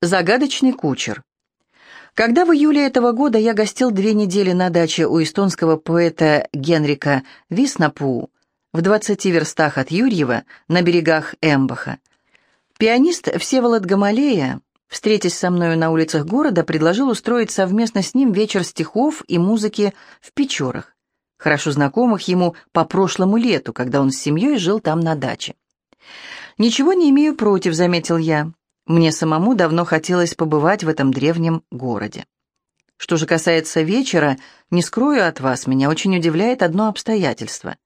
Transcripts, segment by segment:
Загадочный кучер. Когда в июле этого года я гостил две недели на даче у эстонского поэта Генрика Виснапу в 20 верстах от Юрьева на берегах Эмбаха, пианист Всеволод Гамалея, встретясь со мною на улицах города, предложил устроить совместно с ним вечер стихов и музыки в Печорах, хорошо знакомых ему по прошлому лету, когда он с семьей жил там на даче. «Ничего не имею против», — заметил я. Мне самому давно хотелось побывать в этом древнем городе. Что же касается вечера, не скрою от вас, меня очень удивляет одно обстоятельство.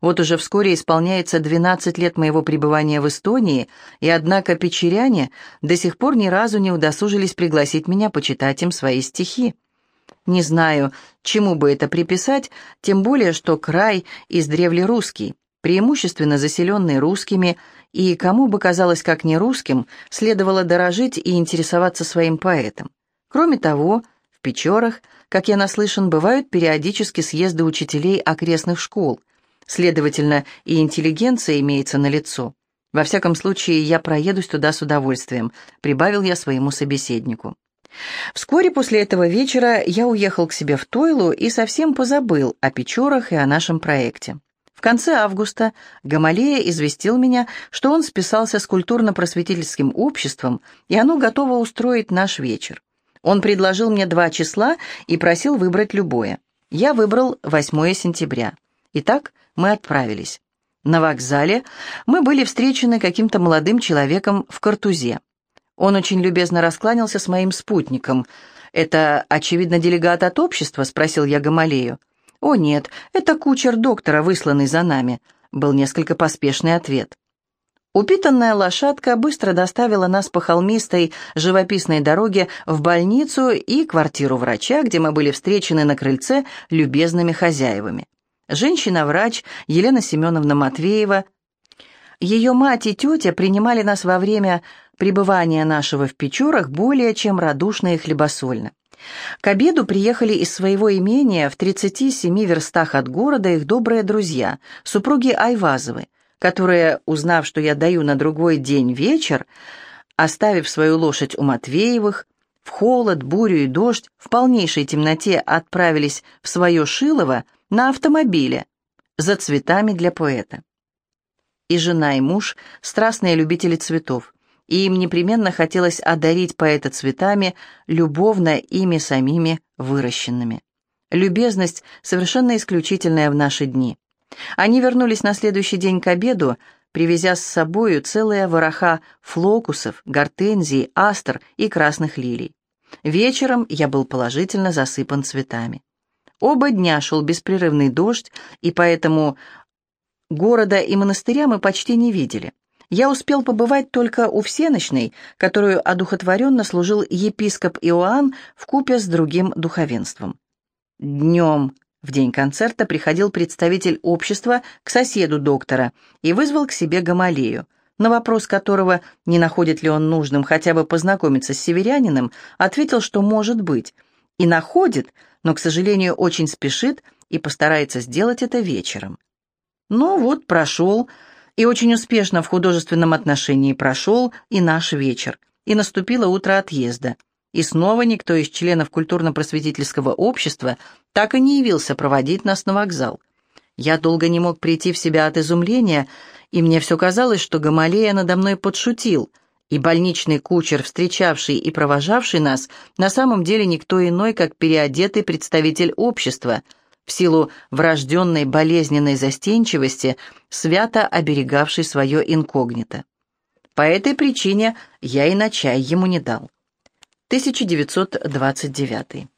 Вот уже вскоре исполняется 12 лет моего пребывания в Эстонии, и однако печеряне до сих пор ни разу не удосужились пригласить меня почитать им свои стихи. Не знаю, чему бы это приписать, тем более, что край издревле русский, преимущественно заселенный русскими, и кому бы казалось как не русским, следовало дорожить и интересоваться своим поэтом. Кроме того, в Печорах, как я наслышан, бывают периодически съезды учителей окрестных школ, следовательно, и интеллигенция имеется на лицо. Во всяком случае, я проедусь туда с удовольствием, прибавил я своему собеседнику. Вскоре после этого вечера я уехал к себе в Тойлу и совсем позабыл о Печорах и о нашем проекте. В конце августа Гамалея известил меня, что он списался с культурно-просветительским обществом, и оно готово устроить наш вечер. Он предложил мне два числа и просил выбрать любое. Я выбрал 8 сентября. Итак, мы отправились. На вокзале мы были встречены каким-то молодым человеком в картузе. Он очень любезно раскланялся с моим спутником. «Это, очевидно, делегат от общества?» — спросил я Гамалею. «О нет, это кучер доктора, высланный за нами», — был несколько поспешный ответ. Упитанная лошадка быстро доставила нас по холмистой живописной дороге в больницу и квартиру врача, где мы были встречены на крыльце любезными хозяевами. Женщина-врач Елена Семеновна Матвеева, ее мать и тетя принимали нас во время пребывания нашего в Печорах более чем радушно и хлебосольно. К обеду приехали из своего имения в 37 верстах от города их добрые друзья, супруги Айвазовы, которые, узнав, что я даю на другой день вечер, оставив свою лошадь у Матвеевых, в холод, бурю и дождь, в полнейшей темноте отправились в свое Шилово на автомобиле за цветами для поэта. И жена, и муж – страстные любители цветов и им непременно хотелось одарить поэта цветами, любовно ими самими выращенными. Любезность совершенно исключительная в наши дни. Они вернулись на следующий день к обеду, привезя с собою целые вороха флокусов, гортензий, астр и красных лилий. Вечером я был положительно засыпан цветами. Оба дня шел беспрерывный дождь, и поэтому города и монастыря мы почти не видели я успел побывать только у всеночной, которую одухотворенно служил епископ Иоанн в купе с другим духовенством. Днем, в день концерта, приходил представитель общества к соседу доктора и вызвал к себе Гамалею, на вопрос которого, не находит ли он нужным хотя бы познакомиться с северянином, ответил, что может быть, и находит, но, к сожалению, очень спешит и постарается сделать это вечером. Ну вот, прошел, и очень успешно в художественном отношении прошел и наш вечер, и наступило утро отъезда. И снова никто из членов культурно-просветительского общества так и не явился проводить нас на вокзал. Я долго не мог прийти в себя от изумления, и мне все казалось, что Гамалея надо мной подшутил, и больничный кучер, встречавший и провожавший нас, на самом деле никто иной, как переодетый представитель общества — в силу врожденной болезненной застенчивости, свято оберегавший свое инкогнито. По этой причине я и на чай ему не дал. 1929